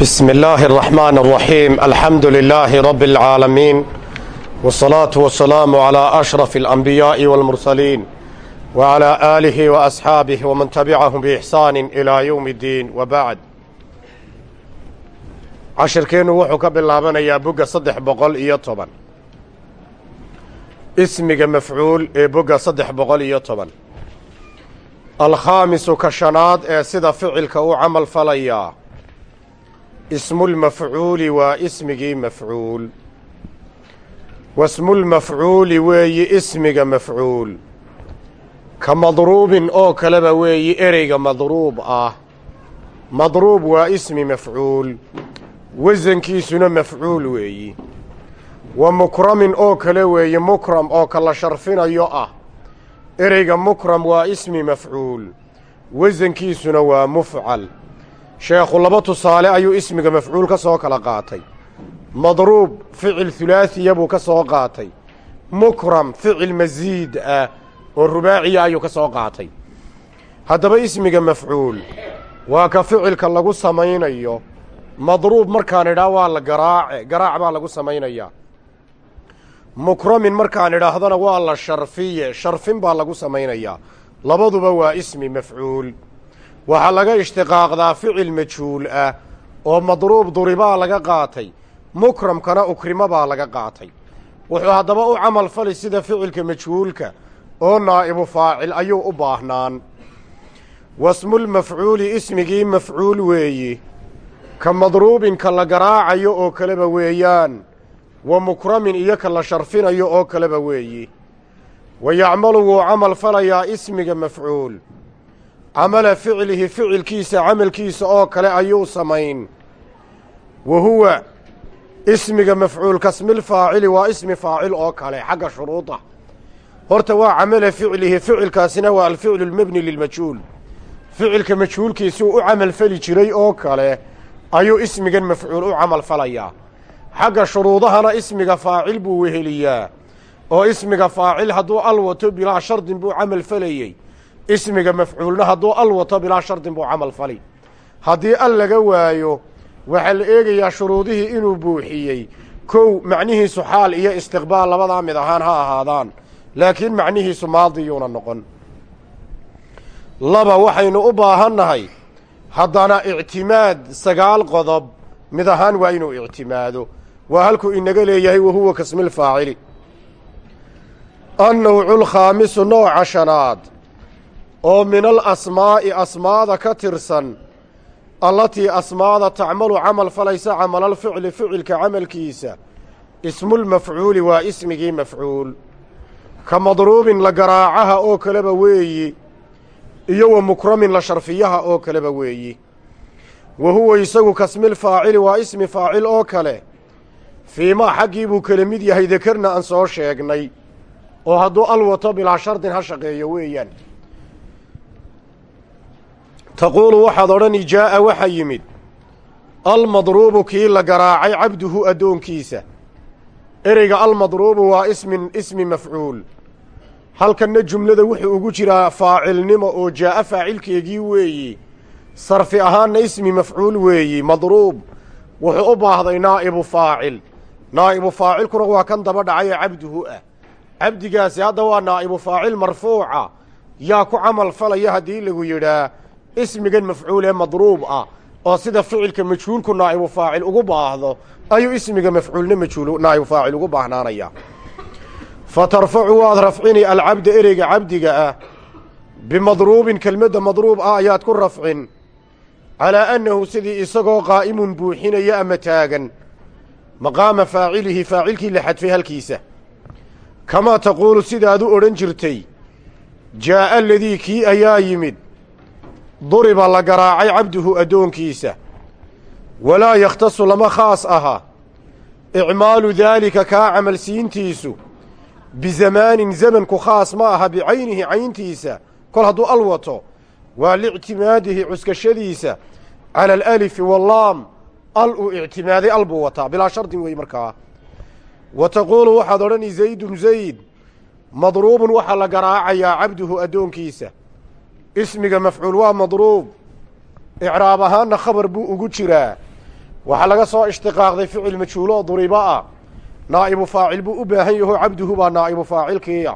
بسم الله الرحمن الرحيم الحمد لله رب العالمين والصلاة والسلام على أشرف الأنبياء والمرسلين وعلى آله وأصحابه ومن تبعهم بإحسان إلى يوم الدين وبعد cashirkeennu wuxuu ka bilaabanayaa bogga saddex boqol iyo toban ismiga mafcuul ee bogga saddex boqol iyo toban alkhaamisu ka shanaad ee sida ficilka u camal falayaa ismulmafcuuli waa ismigii mafcuul. Wasmulmafcuuli weeyi ismiga mafcuul. Ka madruubin oo kaleba weeyi ereyga madruub ah. Madruub waa ismi mafcuul. Wasankiisuna mafcuul weeyi. Wa mukramin oo kale weeye mukram oo kala sharfinayo ah. Ereyga mukram waa ismi mafcuul. Wasankiisuna waa mufcal sheekhu laba tusaale ayuu ismiga mafcuul ka soo kala qaatay. Madruub ficil hulaasiya buu ka soo qaatay. Mukram ficil masiid ah oo rubaaciya ayuu ka soo qaatay. Haddaba ismiga mafcuul waa ka ficilka lagu samaynayo. Madruub markaan idhaa waa la garaace garaac baa lagu samaynayaa. Mukramin markaan idhaahdana waa la sharfiye sharfin baa lagu samaynayaa. Labaduba waa ismi mafcuul waxaa laga ishtiqaaqdaa ficil majhuul ah oo madruub duribaa laga qaatay. Mukramkana ukrimo baa laga qaatay. Wuxuu haddaba u camal fali sida ficilka majhuulka oo naa'ibu faacil ayuu u baahnaan. Wasmulmafcuuli ismigii mafcuul weeyi. Ka madruubin ka la garaacayo oo kaleba weeyaan. Wa mukramin iyo ka la sharfinayo oo kaleba weeyi. Wa yacmalu wuu camal falayaa ismiga mafcuul camala ficlihi ficilkiisa camalkiisa oo kale ayuu samayn. Wa huwa ismiga mafcuul kasmilfaacili waa ismi faacil oo kale xagga shuruuda. Horta waa camala ficlihi ficilkaasina waa alficlu lmebni lilmajhuul ficilka majhuulkiisuu u camal fali jiray oo kale ayuu ismigan mafcuul u camal falayaa xagga shuruudahana ismiga faacil buu weheliyaa. Oo ismiga faacil hadduu al wato bilaa shardin buu camal falayey ismiga mafcuulna hadduu al wato bilaa shardin buu camal fali. Haddii al laga waayo waxaa la eegayaa shuruudihii inuu buuxiyey. Kow macnihiisu xaal iyo istiqbaal labadaa mid ahaan ha ahaadaan. Laakiin macnihiisu maadiyuuna noqon. Laba waxaynu u baahannahay haddana ictimaad sagaal qodob mid ahaan waa inuu ictimaado. Waa halkuu inaga leeyahay wahuwa kasmilfaacili annawcu lkhaamisu nooca shanaad oo min al asmaa'i asmaada ka tirsan allatii asmaada tacmalu camal falaysa camalalficli ficilka camalkiisa ismulmafcuuli waa ismigii mafcuul. Ka madruubin la garaacaha oo kaleba weeyi iyo wa mukramin la sharfiyaha oo kaleba weeyi. Wa huwa isagu kasmilfaacili waa ismi faacil oo kale. Fiimaa xaggii buu kala mid yahay dekerna aan soo sheegnay oo hadduu al wato bilaa shardin ha shaqeeyo weeyaan taquulu waxaad odhani jaa'a waxa yimid. Almadruubu kii la garaacay cabduhu addoonkiisa. Ereyga almadruubu waa ismin ismi mafcuul. Halkanna jumlada wuxuu ugu jiraa faacilnimo oo jaa'a faacilkeegii weeyi. Sarfi ahaanna ismi mafcuul weeyi madruub. Wuxuu u baahday naa'ibu faacil. Naa'ibu faacilkuna waa kan daba dhacay ee cabduhu ah. Cabdigaasi hadda waa naa'ibu faacil marfuuca. Yaa ku camal falaya haddii lagu yidhaa ismigan mafcuul ee madruub ah oo sida ficilka majhuulku naa'ibu faacil ugu baahdo ayuu ismiga mafcuulna majhuul naa'ibu faacil ugu baahnaanayaa fa tarfacu waad rafcini alcabda ereyga cabdiga ah bimadruubin kelmadda madruub ah ayaad ku rafcin calaa annahu sidii isagoo qaa'imun buuxinaya ama taagan maqaama faacilihi faacilkii la xadfay halkiisa. Kamaa taquulu sidaad u odhan jirtay jaa'a aladii kii ayaa yimid duriba la garaacay cabduhu addoonkiisa. Walaa yakhtasu lama khaas aha. Icmaalu daalika kaa camalsiintiisu. Bizamaanin zamanku khaas ma aha bicaynihi cayntiisa. Kol hadduu al wato waa liictimaadihi cuskashadiisa. Cala alalifi wallaam al uu ictimaaday al buu wataa. Bilaa shardin wey markaa wa taquulu waxaad odhani zaydun zayd madruubun waxaa la garaacayaa cabduhu addoonkiisa ismiga mafcuul waa madruub. Icraab ahaanna khabar buu ugu jiraa. Waxaa laga soo ishtiqaaqday ficil majhuulo oo duriba ah. Naa'ibu faacil buu u baahan yaho cabduhu baa naa'ibu faacilkiiya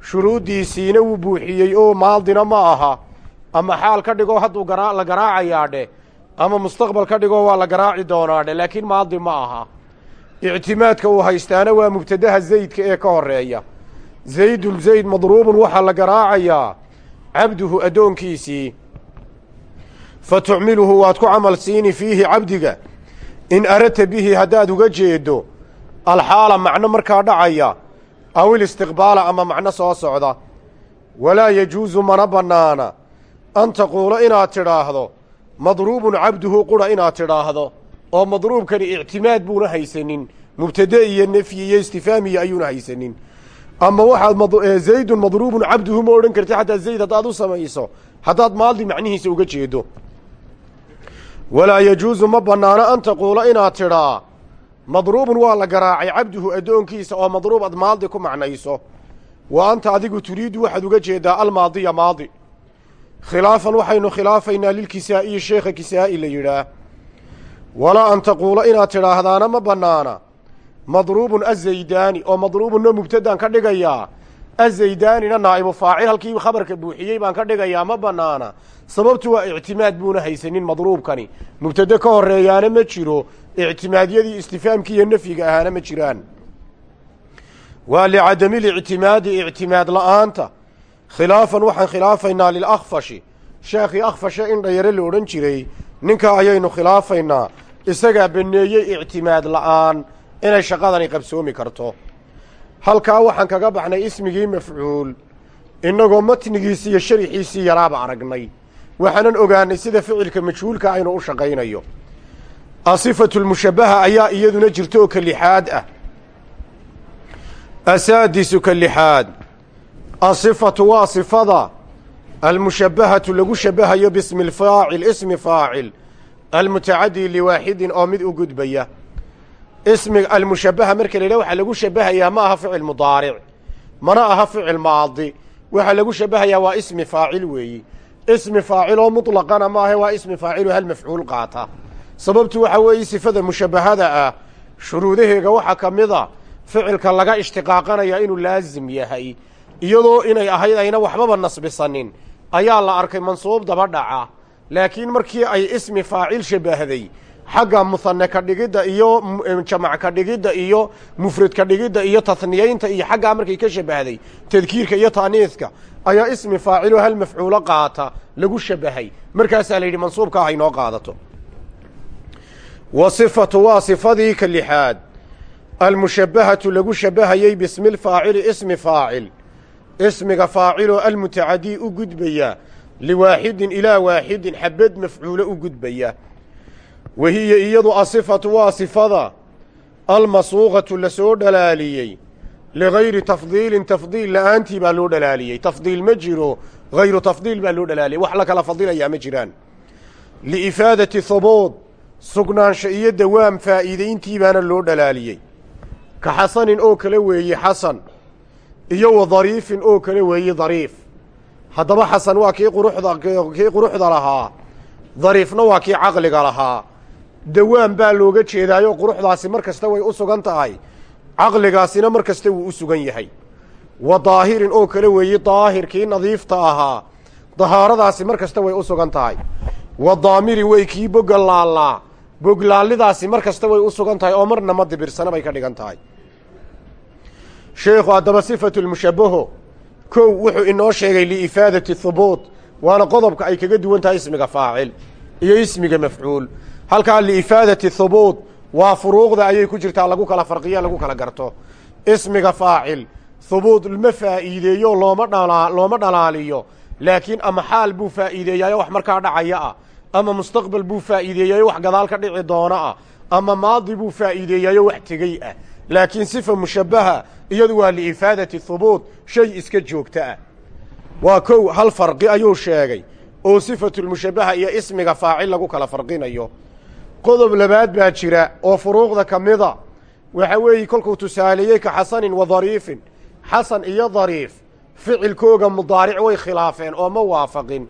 shuruuddiisiina wuu buuxiyey oo maaldina ma aha. Ama xaal ka dhigoo hadduu garaa la garaacayaa dheh. Ama mustaqbal ka dhigoo waa la garaaci doonaa dheh laakiin maaldi ma aha. Ictimaadka uu haystaana waa mubtadaha zaydka ee ka horreeya zaydun zayd madruubun waxaa la garaacayaa cabduhu addoonkiisii fa tucmiluhu waad ku camal siini fiihi cabdiga. In aradta bihi haddaad uga jeeddo alxaala macno markaa dhacaya aw ilistiqbaala ama macno soo socda. Walaa yajuusu mana bannaana. An taquula inaad tidhaahdo madruubun cabduhu qura inaad tidhaahdo. Oo madruubkani ictimaad buuna haysanin mubtade iyo nefyi iyo istifaamiya ayuuna haysanin ama waxaad zaydun madruubun cabduhu ma odhan karti xataa zayd haddaad u samayso haddaad maaldi macnihiisa uga jeedo. Walaa yajuusu ma bannaano an taquula inaad tidhaa madruubun waa la garaacay cabduhu addoonkiisa oo madruub ad maaldi ku macnayso. Wa anta adigu turiidu waxaad uga jeedaa almaadiya maadi. Khilaafan waxaynu khilaafaynaa lilkisaa'iyi sheekha kisaa'i la yidhaah walaa an taquula inaad tidhaahdaana ma bannaana madruubun azaydaani oo madruubunna mubtadaan ka dhigayaa azaydaanina naa'ibu faacil halkii khabarka buuxiyey baan ka dhigayaa ma bannaana sababtu waa ictimaad buuna haysanin madruubkani. Mubtade ka horreeyaana ma jiro ictimaadyadii istifaamkii iyo nafyiga ahaana ma jiraan. Waa licadamilictimaadi ictimaad la'aanta. Khilaafan waxaan khilaafaynaa lilakhfashi. Sheekhii akhfashe in dhayare la odhan jiray ninkaa ayaynu khilaafaynaa isagaa baneeyey ictimaad la'aan inay shaqadani qabsoomi karto. Halkaa waxaan kaga baxnay ismigii mafcuul innagoo matnigiisii iyo sharixiisii yaraaba aragnay waxaanan ogaanay sida ficilka majhuulka aynu u shaqaynayo. Asifatu lmushabbaha ayaa iyaduna jirto oo ka lixaad ah. Asaadisu ka lixaad asifatu waa sifada. Almushabbahatu lagu shabahayo bismi alfaacil ismi faacil. Almutacadii liwaaxidin oo mid u gudbaya ismi almushabbaha marka la yidhaha waxaa lagu shabahayaa ma aha ficil mudaaric mana aha ficil maadi. Waxaa lagu shabahayaa waa ismi faacil weeyi. Ismi faacil oo muطlaqana maahe waa ismi faaciloo hal mafcuul qaata. Sababtu waxaa weeye sifada mushabbahada ah shuruudaheega waxaa ka mid a ficilka laga ishtiqaaqanaya inuu laasim yahay. Iyadoo inay ahayd ayna waxbaba nasbisanin ayaa la arkay mansuub daba dhaca. Laakiin markii ay ismi faacil shabahday xagga muhane ka dhigidda iyo jamac ka dhigidda iyo mufrad ka dhigidda iyo tahniyeynta iyo xaggaa markay ka shabahday tadkiirka iyo taaniiska ayaa ismi faaciloo hal mafcuulo qaata lagu shabahay markaasaa la yidhi mansuubka ah inoo qaadato. Wa sifatu waa sifadii ka lixaad. Almushabbahatu lagu shabahayey bismi lfaacili ismi faacil. Ismiga faaciloo almutacadii u gudbaya liwaaxidin ilaa waaxidin xabad mafcuulo u gudbaya wa hiya iyadu asifatu waa sifada. Almasuuqatu la soo dhalaaliyey. Ligayri tafdiilin tafdiil la'aantii baa loo dhalaaliyey. Tafdiil ma jiro hayru tafdiil baa loo dhalaaliyey. Wax la kala fadilayaa ma jiraan. Liifaadati hubuud sugnaansho iyo dawaam faa'iidayntii baana loo dhalaaliyey. Ka xasanin oo kale weeye xasan iyo wa dariifin oo kale weeye dariif. Haddaba xasan waa kii quruxda lahaa. Dariifna waa kii caqliga lahaa dawaam baa looga jeedaayo quruxdaasi mar kasta way u sugan tahay. Caqligaasina mar kasta wuu u sugan yahay. Wa daahirin oo kale weeye daahir kii nadiifta ahaa. Dahaaradaasi mar kasta way u sugan tahay. Wa daamiri wey kii boga laallaa boglaallidaasi mar kasta way u sugan tahay oo marna ma dibirsana bay ka dhigan tahay. Sheekhu haddaba sifatu lmushabbaho kow wuxuu inoo sheegay liifaadati hubuut waana qodobka ay kaga duwan tahay ismiga faacil iyo ismiga mafcuul halkaa liifaadati hubuut waa furuuqda ayay ku jirtaa lagu kala farqiya lagu kala garto. Ismiga faacil hubuut ma faa'iideeyo looma dhala looma dhalaaliyo. Laakiin ama xaal buu faa'iideeyaayo wax markaa dhacaya ah. Ama mustaqbal buu faa'iideeyaayo wax gadaal ka dhici doona ah. Ama maadi buu faa'iideeyaayo wax tegey ah. Laakiin sifa mushabbaha iyadu waa liifaadati hubuut shay iska joogta ah. Waa kow hal farqi ayuu sheegay. Oo sifatulmushabbaha iyo ismiga faacil lagu kala farqinayo qodob labaad baa jira oo furuuqda ka mida. Waxa weeye kolkuu tusaaleeyey ka xasanin wa dariifin. Xasan iyo dariif ficilkooga mudaaric way khilaafeen oo ma waafaqin.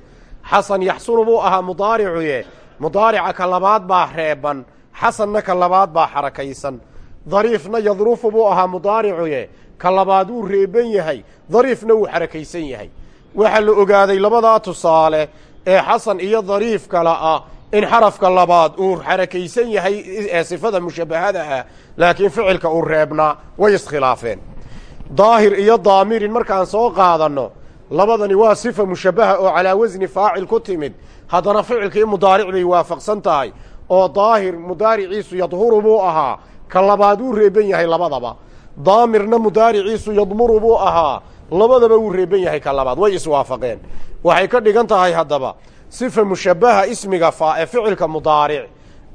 Xasan yaxsunu buu ahaa mudaaricuye mudaarica ka labaad baa reeban xasanna ka labaad baa xarakaysan. Dariifna yadrufu buu ahaa mudaaricuye ka labaad wuu reeban yahay dariifna wuu xarakaysan yahay. Waxaa la ogaaday labadaa tusaale ee xasan iyo dariif kala ah in xarafka labaad uu xarakaysan yahay ee sifada mushabbahada ah laakiin ficilka uu reebnaa way iskhilaafeen. Daahir iyo daamirin markaan soo qaadanno labadani waa sifa mushabbaha oo calaa wasni faacil ku timid. Haddana ficilkii mudaaric bay waafaqsan tahay oo daahir mudaariciisu yadhuru buu ahaa ka labaad wuu reeban yahay labadaba. Daamirna mudaariciisu yadmuru buu ahaa labadaba wuu reeban yahay ka labaad way iswaafaqeen waxay ka dhigan tahay haddaba sifa mushabbaha ismiga faa ee ficilka mudaaric.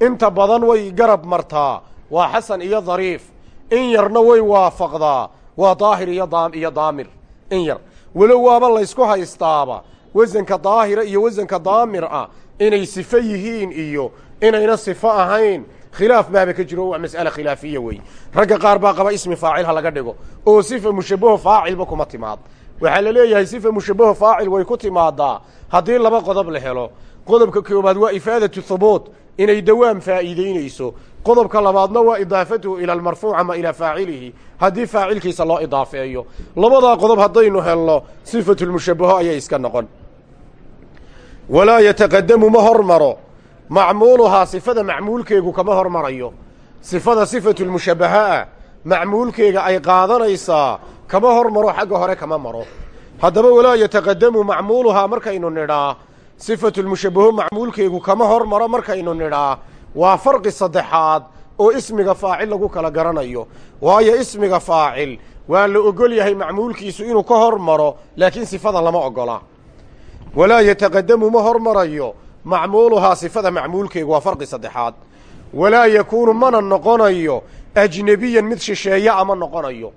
Inta badan way garab martaa waa xasan iyo dariif. In yarna way waafaqdaa waa daahir iyo daam iyo daamir. In yar. Walow waaba laysku haystaaba wasanka daahira iyo wasanka daamir ah inay sifo yihiin iyo inayna sifo ahayn. Khilaaf baaba ka jiro waa mas'ale khilaafiya wey ragga qaar baa qaba ismi faacil ha laga dhigo oo sifa mushabbaho faacilba kuma timaad waxaa la leeyahay sifa mushabbaho faacil way ku timaadaa. Haddii laba qodob la helo qodobka koobaad waa ifaadatu thubuut inay dawaam faa'iideynayso qodobka labaadna waa idaafatuhu ila almarfuuc ama ilaa faacilihi haddii faacilkiisa loo idaafeeyo. Labadaa qodob haddaynu helno sifatulmushabbaho ayay iska noqon. Walaa yataqadamu ma hormaro. Macmuuluhaa sifada macmuulkeegu kama hormarayo. Sifada sifatulmushabbaha ah macmuulkeega ay qaadanaysaa kama hormaro xagga hore kama maro. Haddaba walaa yataqadamu macmuuluhaa markaynu nidhaa. Sifatulmushabbaho macmuulkeegu kama hormaro markaynu nidhaa. Waa farqi saddexaad oo ismiga faacil lagu kala garanayo. Waayo ismiga faacil waa la ogol yahay macmuulkiisu inuu ka hormaro laakiin sifada lama ogola. Walaa yataqadamu ma hormarayo macmuuluhaa sifada macmuulkeegu waa farqi saddexaad. Walaa yakuunu mana noqonayo ajnebiyan mid shisheeya ama noqonayo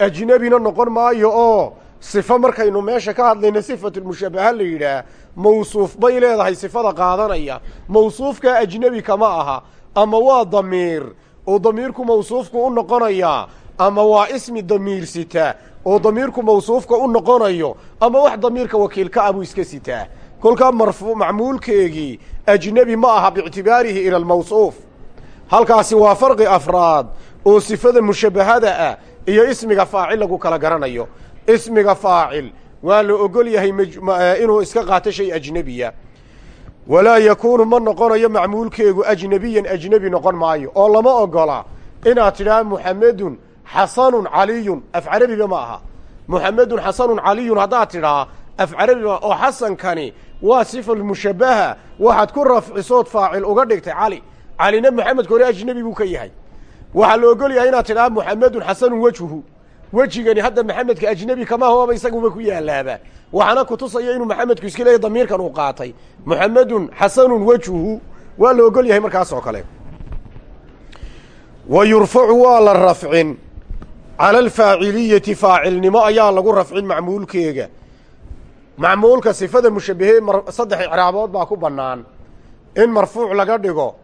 ajnebina noqon maayo oo sifo markaynu meesha ka hadlayno sifatulmushabbaha la yidhaah mawsuuf bay leedahay sifada qaadanaya. Mawsuufkaa ajnebi kama aha ama waa damiir oo damiirku mawsuufku u noqonayaa ama waa ismi damiir sita oo damiirku mawsuufka u noqonayo ama wax damiirka wakiilka ah buu iska sitaa kolkaa marfu macmuulkeegii ajnebi ma aha biictibaarihi ila almawsuuf halkaasi waa farqi afraad oo sifada mushabbahada ah iyo ismiga faacil lagu kala garanayo. Ismiga faacil waa la ogol yahay inuu iska qaato shay ajnebiya walaa yakuunu ma noqonayo macmuulkeegu ajnebiyan ajnebi noqon maayo. Oo lama ogola inaad tidhaha muxamedun xasanun caliyun af carabiba ma aha. Muxamedun xasanun caliyun haddaad tidhaa af carabiba oo xasankani waa sifalmushabbaha waxaad ku rafcisood faacil uga dhigtay cali. Calina maxamedka hore ajnebi buu ka yahay waxaa la ogol yahay inaad tidhaha muxamedun xasanun wejhuhu wejigani hadda maxamedka ajnebi kama hoaba isaguba ku yaalaaba waxaana kutusaya inuu maxamedku iska leeyahy damiirkan uu qaatay. Muxamedun xasanun wejhuhu waa la ogol yahay markaas oo kale. Wa yurfacu waa la rafcin. Cala alfaaciliyati faacilnimo ayaa lagu rafcin macmuulkeega. Macmuulka sifada mushabbahee saddex icraabood baa ku bannaan. In marfuuc laga dhigo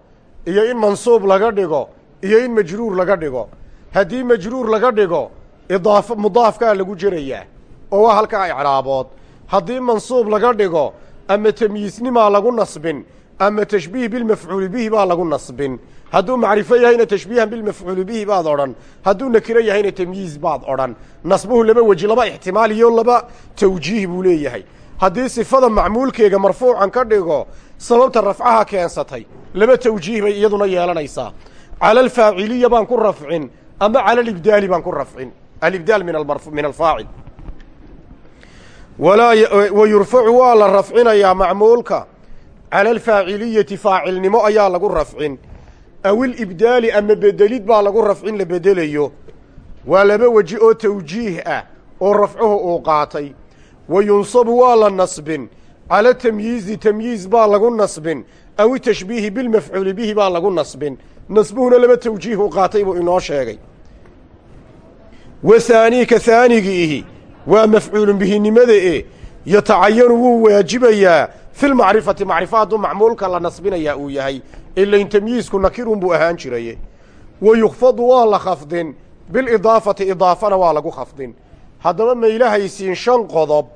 iyo in mansuub laga dhigo iyo in majruur laga dhigo. Haddii majruur laga dhigo idaaf mudaafkaa lagu jerayaa oo waa halkaa icraabood. Haddii mansuub laga dhigo ama tamyiisnimaa lagu nasbin ama tashbiih bilmafcuuli bihi baa lagu nasbin. Hadduu macrifo yahayna tashbiihan bilmafcuuli bihi baad odhan. Hadduu nakiro yahayna tamyiiz baad odhan. Nasbuhu laba weji laba ixtimaal iyo laba tawjiih buu leeyahay. Haddii sifada macmuulkeega marfuucan ka dhigo sababta rafcaha keensatay laba tawjiih bay iyaduna yeelanaysaa cala alfaaciliya baan ku rafcin ama cala alibdaali baan ku rafcin alibdaal min alfaacil wa yurfacu waa la rafcinayaa macmuulka cala alfaaciliyati faacilnimo ayaa lagu rafcin aw ilibdaali ama bedelid baa lagu rafcin la bedelayo waa laba weji oo tawjiih ah oo rafcuhu uu qaatay wa yunsabu waa la nasbin cala tamyiizi tamyiiz baa lagu nasbin aw itashbiihi bilmafcuuli bihi baa lagu nasbin nasbuhuna laba tawjiih uu qaatay buu inoo sheegay. Wa haaniika haanigiihi waa mafcuulun bihinimada e yatacayanu wuu waajibayaa fi lmacrifati macrifo hadduu macmuulka la nasbinayaa uu yahay ilain tamyiisku nakirun buu ahaan jiraye. Wa yukfadu waa la khafdin bilidaafati idaafana waa lagu khafdin. Haddaba maylahaysiin shan qodob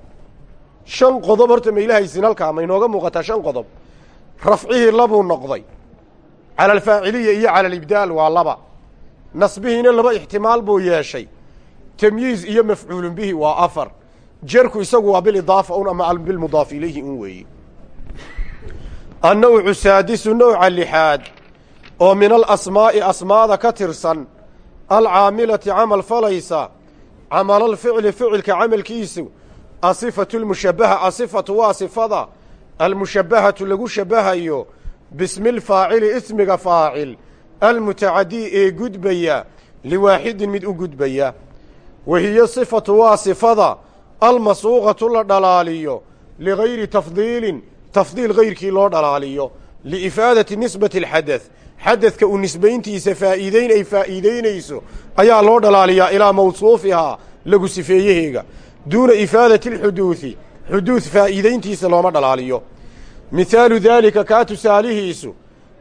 shan qodob horta maylahaysiin halkaa ma inooga muuqataa shan qodob. Rafcihii labuu noqday cala alfaaciliya iyo cala alibdaal waa laba nasbihiina laba ixtimaal buu yeeshay tamyiiz iyo mafcuulun bihi waa afar jerku isagu waa bilidaafa un ama bilmudaaf ilayhi un weeye annawcu saadisu nowca lixaad oo min alasmaa'i asmaada ka tirsan alcaamilati camal falaysa camalalficli ficilka camalkiisu asifatu lmushabbaha asifatu waa sifada almushabbahatu lagu shabbahayo bismilfaacili ismiga faacil. Almutacadii ee gudbaya liwaaxidin mid u gudbaya. Wa hiyo sifatu waa sifada. Almasuuqatu la dhalaaliyo ligayri tafdiilin tafdiil gayrkii loo dhalaaliyo. Liifaadati nisbati alxadad xadadka uu nisbayntiisa faa'iideyn ay faa'iideynayso ayaa loo dhalaaliyaa ilaa mawsuufihaa lagu sifeeyaheega duuna ifaadati alxuduudi xuduud faa'iideyntiisa looma dhalaaliyo mihaalu daalika kaa tusaalihiisu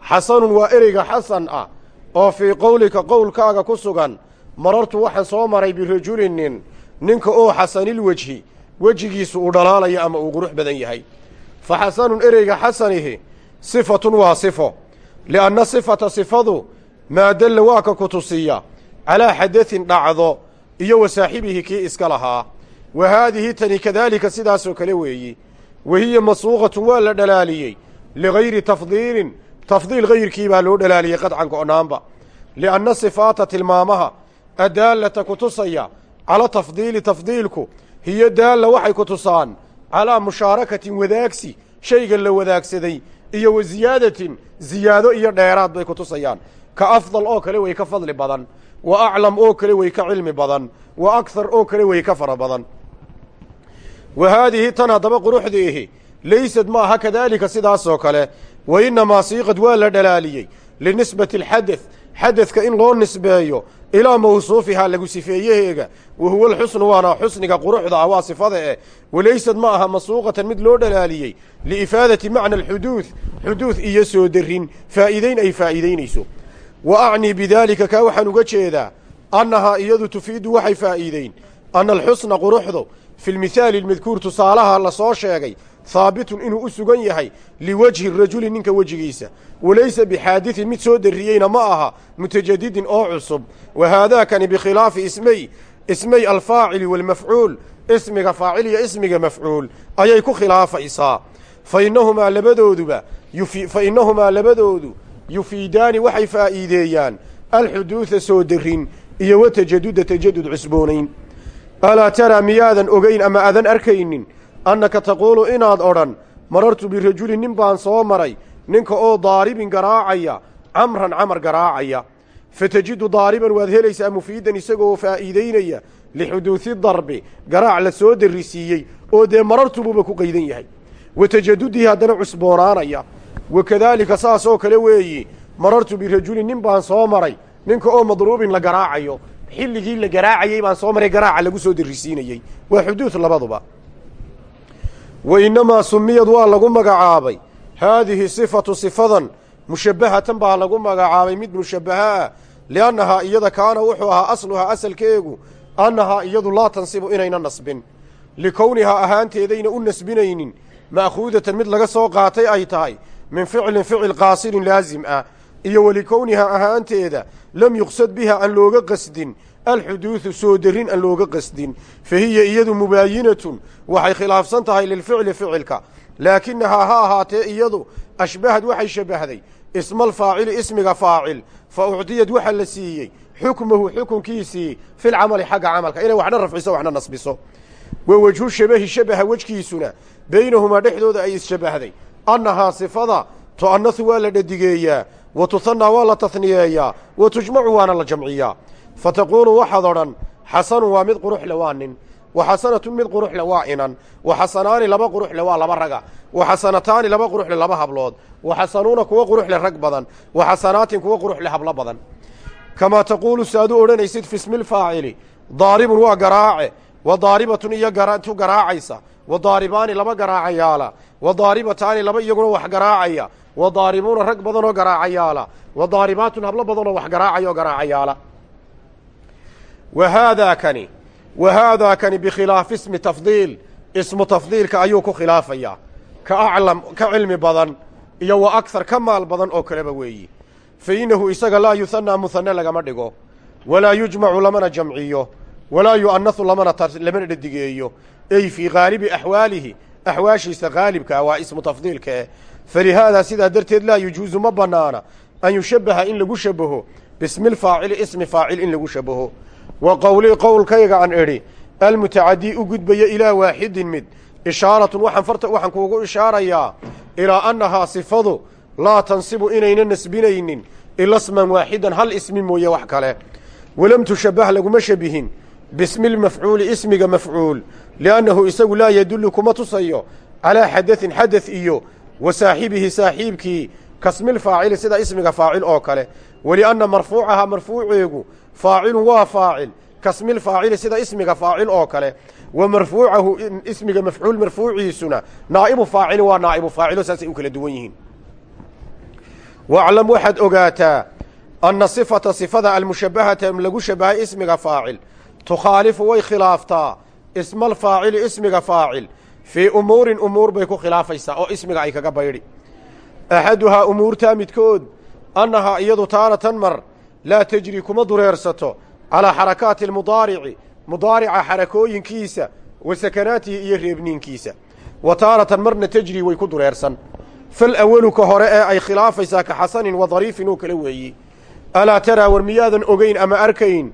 xasanun waa ereyga xasan ah oo fii qowlika qowlkaaga ku sugan marartu waxaan soo maray birajulinin ninka oo xasanilwejhi wejigiisu uu dhalaalayo ama uu qurux badan yahay. Fa xasanun ereyga xasanihi sifatun waa sifo li'anna sifata sifadu maa dalla waa ka ku tusiya calaa xadatin dhacdo iyo wa kii iska lahaa. Wa haadihi tani kadaalika sidaasoo kale weeyi wa hiya masuuqatun waa la dhalaaliyey ligayri tafdiilin tafdiil gayrkii baa loo dhalaaliyey qadcan go'naanba li'anna sifaata tilmaamaha addaallata ku tusaya cala tafdiili tafdiilku hiyo daalla waxay ku tusaan calaa mushaarakatin wadaagsi shayga la wadaagsaday iyo wa ziyaadatin ziyaado iyo dheeraad bay ku tusayaan ka afdal oo kale way ka fadli badan wa aclam oo kale way ka cilmi badan wa akhar oo kale way ka fara badan wa haadihi tan haddaba quruxdiihi laysad ma aha kadaalika sidaasoo kale wa innamaa siiqad waa la dhalaaliyey linisbati alxadad xadadka in loo nisbeeyo ilaa mawsuufihaa lagu sifeeyaheega wa huwa alxusnu waana xusniga quruxda ah waa sifada eh walaysad ma aha masuuqatan mid loo dhalaaliyey liifaadati macna alxuduud xuduud iyo soo derrin faa'iidayn ay faa'iidaynayso wa acnii bidaalika kaa waxaan uga jeedaa annahaa iyadu tufiidu waxay faa'iideyn anna alxusna quruxdu fi lmithaali almadkuur tusaalaha la soo sheegay haabitun inuu u sugan yahay liwajhi rajuli ninka wejigiisa. Walaysa bixaadidin mid soo derriyeyna ma aha mutajadidin oo cusub. Wa haadaakani bikhilaafi ismey ismey alfaacili waalmafcuul ismiga faacil iyo ismiga mafcuul ayay ku khilaafaysaa fa innahumaa labadooduba fa innahumaa labadoodu yufiidaani waxay faa'iideeyaan alxuduuda soo derrin iyo wa tajaduda tajadud cusboonayn alaa taraa miyaadan ogayn ama aadan arkaynin? Annaka taquulu inaad odhan marartu birajulin nin baan soo maray. Ninka oo daaribin garaacaya camran camar garaacaya. Fatajidu daariban waad helaysaa mufiidan isagoo faa'iidaynaya. Lixuduudi darbi garaac la soo derrisiiyey oo dee marartubuuba ku qaydan yahay. Wa tajadudii haddana cusboonaanaya. Wa kadaalika saas oo kale weeyi marartu birajulin nin baan soo maray. Ninka oo madruubin la garaacayo xilligii la garaacayey baan soo maray garaaca lagu soo derrisiinayey waa xuduud labaduba. Wa innamaa sumiyad waa lagu magacaabay. Haadihi sifatu sifadan mushabbahatan baa lagu magacaabay mid mushabbaha ah. Liannahaa iyada kaana wuxuu ahaa asluhaa asalkeegu annahaa iyadu laa tansibu inayna nasbin. Likownihaa ahaanteedayna u nasbinaynin. Ma'khuudatan mid laga soo qaatay ay tahay min ficlin ficil qaasirin laasim ah iyo walikownihaa ahaanteeda lam yuqsad biha aan looga qasdin. Alxuduudu soo derrin aan looga qasdin. Fa hiya iyadu mubaayinatun. Waxay khilaafsan tahay lilficli ficilka. Laakinahaa ha ahaatee iyadu ashbahad waxay shabbahday ismaalfaacili ismiga faacil. Fa ucdiyad waxa la siiyey. Xukmahu xukunkiisii filcamali xagga camalka. Inay waxna rafciso waxna nasbiso. Wa wejhu shabahi shabaha wejkiisuna beynahumaa dhexdooda ay isshabbahday annahaa sifada tu'anasu waa la dhadigeeyaa wa tuhanaa waa la tahniyeeyaa wa tujmacu waana la jamciyaa fa taquulu waxaad odhan xasanun waa mid quruxle waa nin wa xasanatun mid quruxle waa inan wa xasanaani laba quruxle waa laba raga wa xasanataani laba quruxle laba hablood wa xasanuuna kuwa quruxle rag badan wa xasanaatin kuwa quruxle hablo badan kamaa taquulu si aad u odhanaysid fi ismilfaacili daaribun waa garaace wa daaribatun iyo tu garaacaysa wa daaribaani laba garaacayaala wa daaribataani laba iyaguna wax garaacaya wa daaribuuna rag badanoo garaacayaala. Wa daaribaatun hablo badanoo wax garaacaya oo garaacayaala. Wa haadaakani wa haadaakani bikhilaafi ismi tafdiil. Ismu tafdiilka ayuu ku khilaafayaa ka aclam ka cilmi badan iyo wa akhar ka maal badan oo kaleba weeyi. Fa innahu isaga laa yuhanaa muhanne lagama dhigo. Walaa yujmacu lamana jamciyo. Walaa yu'anahu lamana lamana dhadigeeyo ey fii haalibi axwaalihi axwaashiisa haalibkaa waa ismu tafdiilkae falihaadaa sidaa darteed laa yujuusu ma bannaana an yushabbaha in lagu shabaho bismi lfaacili ismi faacil in lagu shabaho wa qowlii qowlkayga an idhi almutacadii u gudbaya ilaa waaxidin mid ishaaratun waxaan kuugu ishaarayaa ilaa annahaa sifadu laa tansibu inayna nasbinaynin ila sman waaxidan hal ismi mooye wax kale walam tushabbah laguma shabihin bismi lmafcuuli ismiga mafcuul liannahu isagu laa yadullu kuma tusayo calaa xadaثin xadaث iyo wa saaxibihi saaxiibkii kasmilfaacili sida ismiga faacil oo kale. Walianna marfuucahaa marfuuceegu faacilun waa faacil kasmilfaacili sida ismiga faacil oo kale. Wa marfuucahu ismiga mafcuul marfuuciisuna naa'ibu faacilin waa naa'ibu faacilo saasay u kala duwan yihiin. Waclam waxaad ogaataa anna sifata sifada almushabbahata lagu shabahay ismiga faacil tukhaalifu way khilaaftaa ismaalfaacili ismiga faacil fii umuurin umuur bay ku khilaafaysaa oo ismiga ay kaga baydhi axaduhaa umuurtaa midkood annahaa iyadu taaratan mar laa tajri kuma dureersato calaa xarakaati almudaarici mudaarica xarakooyinkiisa wa sakanaatihi iyo reebniinkiisa. Wa taaratan marna tajri way ku dureersan. Fal awalu ka hore ee ay khilaafaysaa ka xasanin wa dariifin oo kale weeyi. Alaa taraa war miyaadan ogeyn ama arkayn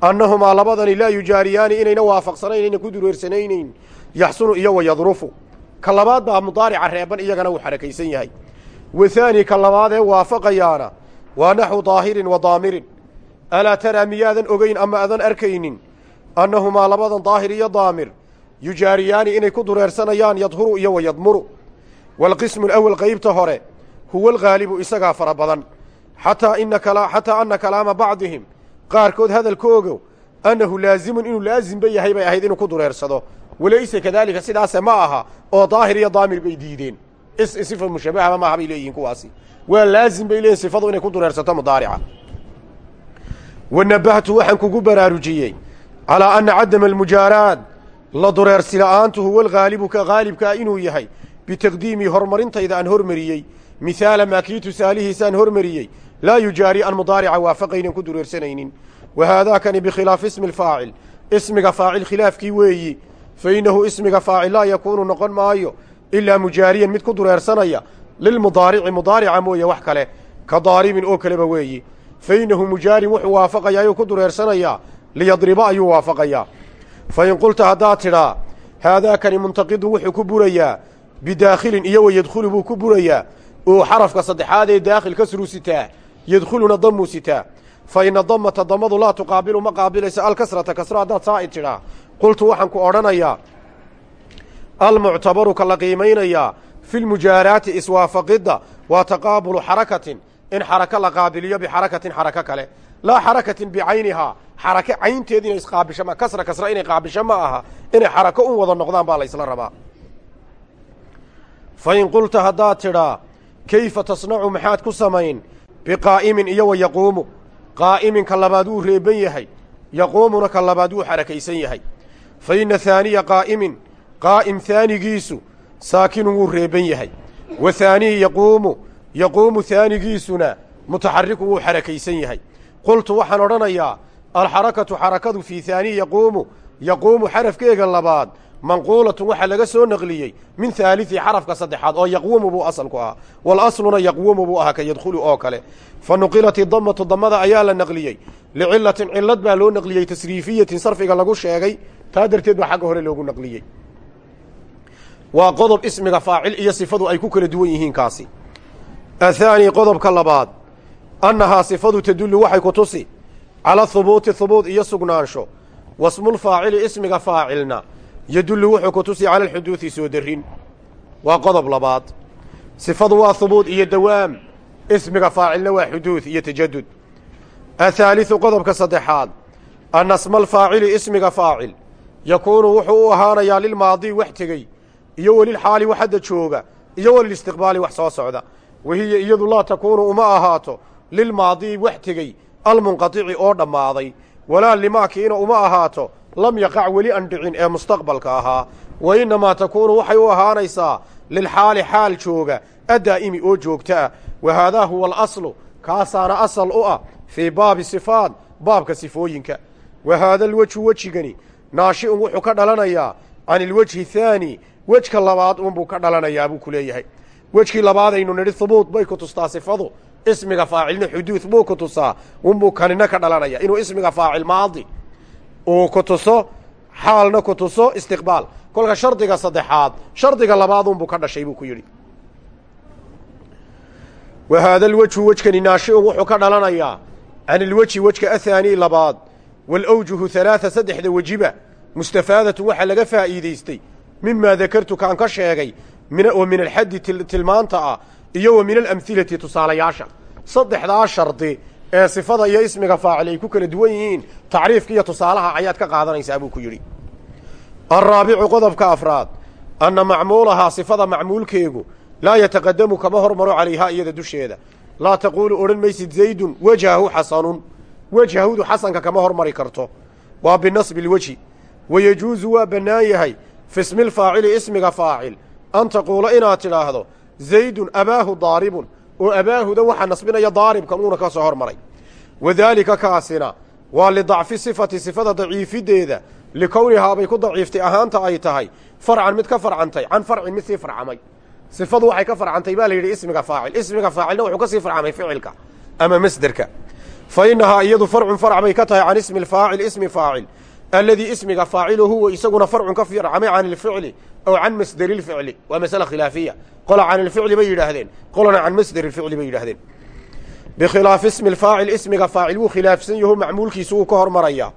annahumaa labadani laa yujaariyaani inayna waafaqsanayn inayna ku dureersanaynayn yaxsunu iyo wa yadrufu ka labaad baa mudaarica reeban iyagana uu xarakaysan yahay wa haani ka labaadee waafaqayaana waa naxwu daahirin wa daamirin alaa taraa miyaadan ogeyn ama adan arkaynin annahumaa labadan daahir iyo daamir yujaariyaani inay ku dureersanayaan yadhuru iyo wa yadmuru waalqismu alawal qaybta hore huwa alghaalibu isagaa fara badan xataa ina xataa anna kalaama bacdihim qaarkood hadalkooga annahu laazimun inuu laazimba yahay bay ahayd inuu ku dureersado. Walayse kadaalika sidaase ma aha oo daahir iyo daamir bay diideen. Sifa mushabahaba maaha bay leeyihiin kuwaasi. Waa laazim bay leeyihiin sifadu inay ku dureersato mudaarica. Wa nabahtu waxaan kugu baraarujiyey calaa anna cadama almujaaraad la dureersi la'aantu huwa alghaalibu ka haalibkaa inuu yahay bitaqdiimii horumarintayda aan hormariyey. Mihaala maa kii tusaalihiisaan hormariyey laa yujaari an mudaarica waafaqaynan ku dureersanaynin wa haadaakani bikhilaafi ismi alfaacil ismiga faacil khilaafkii weeyi fa innahu ismiga faacil laa yakuunu noqon maayo ilaa mujaariyan mid ku dureersanaya lilmudaarici mudaarica mooye wax kale ka daaribin oo kaleba weeyi fa innahu mujaarin wuxuu waafaqayaa ayuu ku dureersanayaa liyadriba ayuu waafaqayaa fa in qulta haddaad tidhaa haadaakani muntaqidun wuxuu ku burayaa bidaakhilin iyo buu ku burayaa oo xarafka saddexaad ee daakhil sitaa yadkhuluna damuu sitaa fa ina damata damadu laa tuqaabilu ma qaabilayso alkasrata kasro haddaad saa'id tidhaa qultu waxaan ku odhanayaa almuctabaru ka la qiimaynayaa fi lmujaaraati iswaafaqidda waa taqaabulu xarakatin in xarako la qaabiliyo bixarakatin xarako kale. Laa xarakatin bicaynihaa xarake caynteed inay isqaabisho ma kasra kasra inay qaabisho ma aha inay xarako un wada noqdaan baa la ysla rabaa. Fa in qulta haddaad tidhaa kayfa tasnacu maxaad ku samayn biqaa'imin iyo wa yaquumu qaa'imin ka labaad wuu reeban yahay yaquumuna ka labaad wuu xarakaysan yahay fa inna haaniya qaa'imin qaa'im haanigiisu saakinun wuu reeban yahay wa haaniyi yaquumu yaquumu haanigiisuna mutaxarikun wuu xarakaysan yahay qultu waxaan odhanayaa alxarakatu xarakadu fii haaniyi yaquumu yaquumu xarafkeega labaad manquulatun waxaa laga soo naqliyey min haalidii xarafka saddexaad oo yaqwumu buu asalku ahaa. Walasluna yaqwumu buu ahaa ka yadkhulu oo kale. Fa nuqilat idamatu damada ayaa la naqliyey. Licilatin cilad baa loo naqliyey tasriifiyatin sarfiga lagu sheegay. Taa darteed baa xagga hore loogu naqliyey. Waa qodob ismiga faacil iyo sifadu ay ku kala duwan yihiin kaasi. Athaani qodobka labaad. Annahaa sifadu tadullu waxay ku tusi. Cala hubuuti hubuud iyo sugnaansho. Wasmulfaacili ismiga faacilna yadullu wuxuu ku tusi cala alxuduudi soo derrin waa qodob labaad. Sifadu waa hubuud iyo dawaam. Ismiga faacilna waa xuduud iyo tajadud athaaliثu qodobka saddexaad. Anna sma alfaacili ismiga faacil. Yakuunu wuxuu u ahaanayaa lilmaadii wax tegey iyo welilxaali wax hadda jooga iyo welilistiqbaali wax soo socda. Wahiya iyadu laa takuunu uma ahaato lilmaadii wax tegey almunqadici oo dhammaaday walaa limaakiina uma ahaato. Lam yaqac weli an dhicin ee mustaqbalka ahaa. Wa innamaa takuunu waxay u ahaanaysaa lilxaali xaal jooga addaa'imi oo joogta ah. Wa haadaa huwa alaslu kaasaana asal u ah fii baabi sifaat baabka sifooyinka. Wa haada alwejhu wejigani naashi'un wuxuu ka dhalanayaa can ilwejhi thaani wejka labaad unbuu ka dhalanayaa buu ku leeyahay. Wejkii labaadaynu nidhi hubuut bay ku tustaa sifadu ismiga faacilna xuduud buu ku tusaa unbuu kanina ka dhalanaya. Inuu ismiga faacil maadi uu ku tuso xaalna ku tuso istiqbaal. Kolka shardiga saddexaad shardiga labaad unbuu ka dhashay buu ku yidhi. Wa haada alwejhu wejkani naashi'un wuxuu ka dhalanayaa can ilwejhi wejka athaanii labaad waalawjuhu halaaa saddexda wejiba mustafaadatun waxaa laga faa'iidaystay mimaa dakartu kaan ka sheegay oo min alxaddi tilmaanta ah iyo wa min alamhilati tusaalayaasha saddexdaa shardi ee sifada iyo ismiga faacil ay ku kala duwan yihiin tacriifka iyo tusaalaha ayaad ka qaadanaysaa buu ku yidhi. Alraabicu qodobka afraad anna macmuulahaa sifada macmuulkeegu laa yataqadamu kama hormaro calayhaa iyada dusheeda. Laa taquulu odhan maysid zaydun wajhahu xasanun. Wejhahudu xasanka kama hormari karto. Waa binasbi lwejhi wayejuusu waa bannaan yahay fi ismi lfaacili ismiga faacil. An taquula inaad tidhaahdo zaydun abaahu daaribun oo abaahuda waxaa nasbinaya daaribkan uuna ka soo hormaray. Wadaalika kaasina waa lidacfi sifati sifada daciifideeda. Likownihaa bay ku daciiftay ahaanta ay tahay. Farcan mid ka farcantay can farcin mid sii farcamay. Sifadu waxay ka farcantay baa la yidhi ismiga faacil. Ismiga faacilna wuxuu ka sii farcamay ficilka ama masderka. Fa innahaa iyadu farcun farc bay ka tahay can ismi alfaacil ismi faacil alladii ismiga faacilu huwa isaguna farcun ka farcamay can ilficli aw can masderi lficli waa masale khilaafiya qola can ilficli bay yidhaahdeen qolana can masderi lficli bay yidhahdeen bikhilaafi ismi alfaacil ismiga faacil wuu khilaafsan yaho macmuulkiisu wuu ka hormarayaa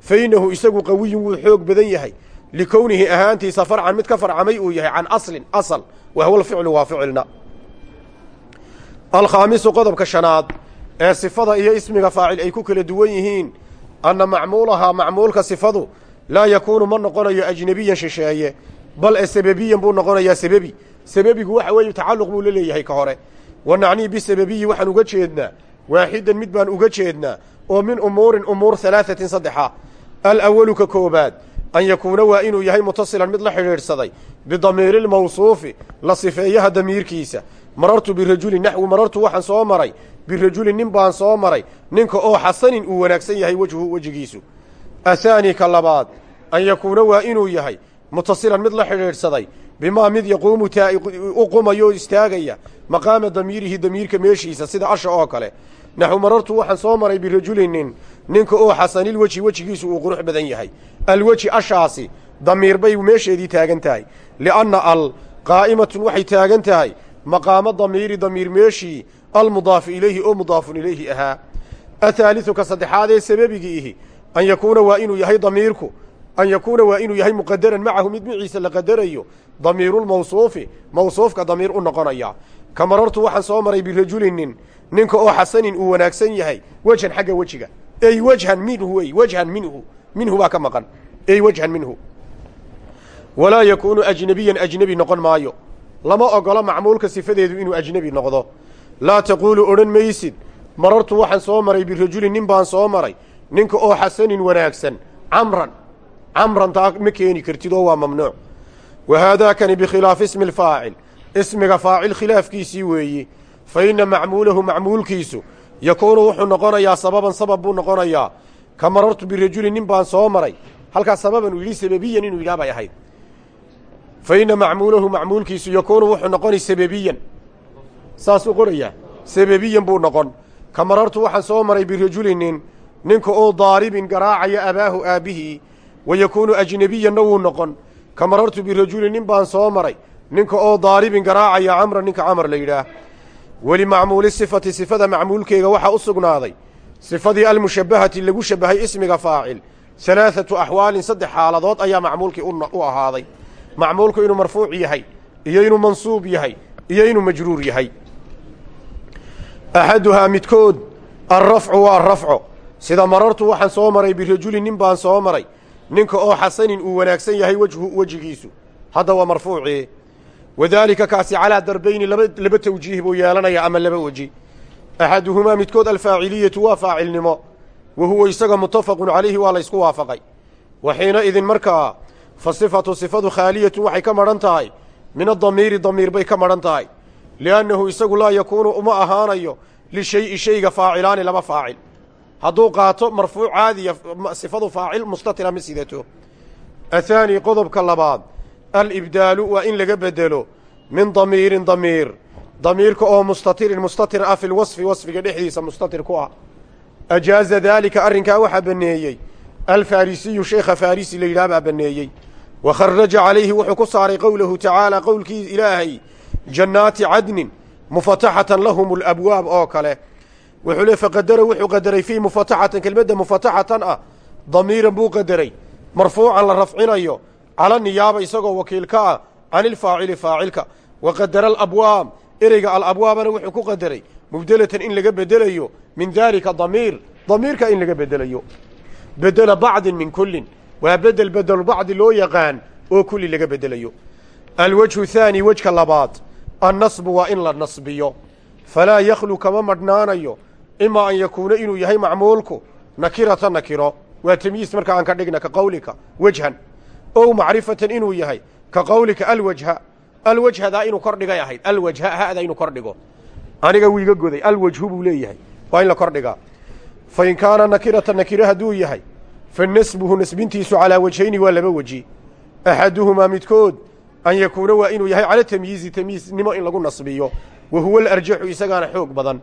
fa innahu isagu qawiyun wuu xoog badan yahay likownihi ahaantiisa farcan mid ka farcamay uu yahay can aslin asal wa huwa alficlu waa ficilna alkhaamisu qodobka shanaad ee sifada iyo ismiga faacil ay ku kala duwan anna macmuulahaa macmuulka sifadu laa yakuunu ma noqonayo ajnebiyan shisheeye bal e sababiyan buu noqonayaa sababi. Sababigu waxa weeye tacalluq buu la leeyahay ka hore. Wa nacnii bisababiyi waxaan uga jeednaa waaxidan mid baan uga jeednaa oo min umuurin umuur halaahatin saddexa. Alawalu ka koobaad an yakuuna waa inuu yahay mutasilan mid la xidhiidhsaday bidamiiri lmawsuufi la sifeeyaha damiirkiisa. Marartu birajulin naxwi marartu waxaan soo maray birajulin nin baan soo maray ninka oo xasanin uu wanaagsan yahay wejhu wejigiisu. Athaani ka labaad an yakuuna waa inuu yahay mutasilan mid la xidhiidhsaday bimaa mid yaquumu u qumayo istaagaya maqaama damiirihi damiirka meeshiisa sida asha oo kale. Naxu marartu waxaan soo maray birajulin nin ninka oo xasanilweji wejigiisu uu qurux badan yahay. Alweji ashaasi damiir bay meesheedii taagan tahay lianna al qaa'imatun waxay taagan tahay maqaamo damiiri damiir meeshii almudaafu ilayhi oo mudaafun ilayhi ahaa. Athaalidu ka saddexaad ee sababigiihi an yakuuna waa inuu yahay damiirku an yakuuna waa inuu yahay muqadaran macahu mid miciisa la qadarayo damiirulmawsuufi mawsuufka damiir u noqonaya. Ka marartu waxaan soo maray birajulin nin ninka oo xasanin uu wanaagsan yahay wejhan xagga wejiga. Ey wejhan minhu ey wejhan minhu minhu baa ka maqan. Ey wejhan minhu. Walaa yakuunu ajnebiyan ajnebi noqon maayo lama ogolo macmuulka sifadeedu inuu ajnebi noqdo. Laa taquulu odhan maysid. Marartu waxaan soo maray birajulin nin baan soo maray. Ninka oo xasanin wanaagsan. Camran. Camran taa ma keeni kartid oo waa mamnuuc. Wa haadaakani bikhilaafi ismi alfaacil ismiga faacil khilaafkiisii weeyi. Fa inna macmuulahu macmuulkiisu yakuunu wuxuu noqonayaa sababan sabab buu noqonayaa. Ka marartu birajulin nin baan soo maray. Halkaas sababan uu yidhi sababiyan inuu yidhaah bay ahayd fa inna macmuulahu macmuulkiisu yakuunu wuxuu noqoni sababiyan saasuu qorayaa sababiyan buu noqon ka marartu waxaan soo maray birajulin nin ninka oo daaribin garaacaya abaahu aabbihii wa yakuunu ajnebiyanna wuu noqon ka marartu birajulin nin baan soo maray ninka oo daaribin garaacaya camra ninka camar la yidhaah welimacmuuli sifati sifada macmuulkeega waxaa u sugnaaday sifadii almushabbahati lagu shabbahay ismiga faacil halaathatu axwaalin saddex xaaladood ayaa macmuulkii u ahaaday macmuulku inuu marfuuc yahay iyo inuu mansuub yahay iyo inuu majruur yahay. Axaduhaa midkood alrafcu waa rafco sida marartu waxaan soo maray birajulin nin baan soo maray. Ninka oo xasanin uu wanaagsan yahay wejhu wejigiisu. Hadda waa marfuucii wadaalika kaasi calaa darbayni laba laba tawjiih buu yeelanaya ama laba weji. Axaduhumaa midkood alfaaciliyatu waa faacilnimo. Wa huwa isaga mutafaqun calayhi waa la ysku waafaqay. Wa xiina idin markaa fa sifatu sifadu khaaliyatun waxay ka madhan tahay. Min adamiiri damiir bay ka madhan tahay. Liannahu isagu laa yakuunu uma ahaanayo lishayi shayga faacilaani laba faacil. Hadduu qaato marfuuc caadiya sifadu faacil mustatira ma sidato. Athaani qodobka labaad. Alibdaalu waa in laga bedelo min damiirin damiir. Damiirka oo mustatirin mustatir ah fi lwasfi wasfiga dhexdiisa mustatir ku ah. Ajaaza daalika arrinkaa waxaa banneeyey alfarisiyu sheekha farisi la yidhaah baa banneeyey wa kharaja calayhi wuxuu ku saaray qowlahu tacaala qowlkii ilaahay jannaati cadnin mufataxatan lahum alabwaab oo kale wuxuu le faqadara wuxuu qadaray fii mufataxatan kelmadda mufataxatan ah damiiran buu qadaray marfuucan la rafcinayo cala niyaaba isagoo wakiil ka ah can ilfaacili faacilka wa qadara alabwaab ereyga alabwaabana wuxuu ku qadaray mubdelatan in laga bedelayo min daalika damiir damiirka in laga bedelayo bedela bacdin min kullin waa bedel bedelu bacdi loo yaqaan oo kulli laga bedelayo. Alwejhu thaani wejka labaad annasbu waa in la nasbiyo. Falaa yakhlu kama madhnaanayo imaa an yakuuna inuu yahay macmuulku nakirata nakiro. Waa tamyiis marka aan ka dhigna ka qawlika wejhan ow macrifatan inuu yahay ka qawlika alwajha. Alwajhadaa inuu kor dhigay ahayd alwajha hada inuu kor dhigo. Aniga wuu iga goday alwajhu buu leeyahay waa in la kor dhigaa. Fa in kaana nakirata nakiro hadduu yahay fa nasbuhu nasbintiisu calaa wajhayni waa laba weji axaduhumaa midkood an yakuuna waa inuu yahay cala tamyiizi tamyiiznimo in lagu nasbiyo. Wa huwa alarjaxu isagaana xoog badan.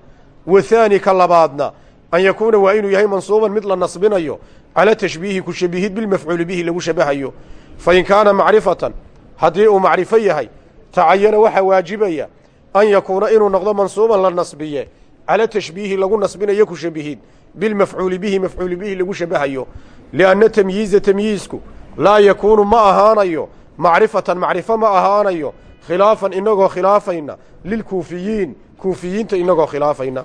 Wa haani ka labaadna an yakuuna waa inuu yahay mansuuban mid la nasbinayo cala tashbiihi ku shabihid bilmafcuuli bihi lagu shabahayo. Fa in kaana macrifatan haddii uu macrifo yahay tacayana waxaa waajibaya an yakuuna inuu noqdo mansuuban la nasbiye. Cala tashbiihi lagu nasbinayo ku shabihid bilmafcuuli bihi mafcuuli bihi lagu shabahayo lianna tamyiiza tamyiisku laa yakuunu ma ahaanayo macrifatan macrifo ma ahaanayo khilaafan inagoo khilaafayna lilkuufiyiin kuufiyiinta inagoo khilaafayna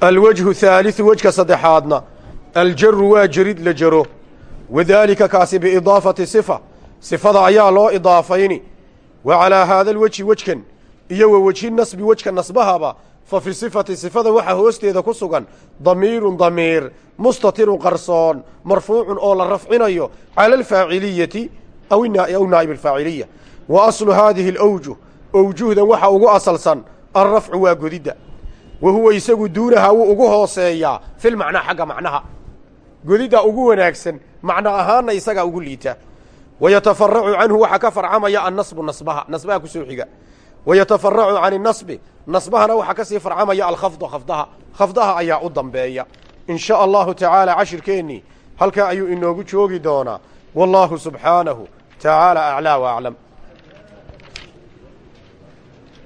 alwejhu haaliثu wejka saddexaadna aljaru waa jarid la jaro wadaalika kaasi biidaafati sifa sifada ayaa loo idaafayni wa calaa haada alwejhi wejkan iyo wa wejhi nasbi wejka nasbahaba fa fi sifati sifada waxaa hoosteeda ku sugan damiirun damiir mustatirun qarsoon marfuucun oo la rafcinayo cala alfaaciliyati aw naa'ib alfaaciliya. Wa aslu haadihi alawjuh owjuhdan waxa ugu asalsan alrafcu waa godidda. Wa huwa isagu duunaha wuu ugu hooseeyaa filmacnaa xagga macnaha. Godidda ugu wanaagsan macno ahaanna isagaa ugu liita. Wa yatafaracu canhu waxaa ka farcamaya annasbu nasbaha nasbaha ku xiga wa yatafaracu can inasbi nasbahana waxaa ka sii farcamaya alkhafdu khafdaha khafdaha ayaa u dambeeya in sha allahu tacaala cashirkeennii halkaa ayuu inoogu joogi doonaa wallaahu subxaanahu tacaala aclaa wa aclam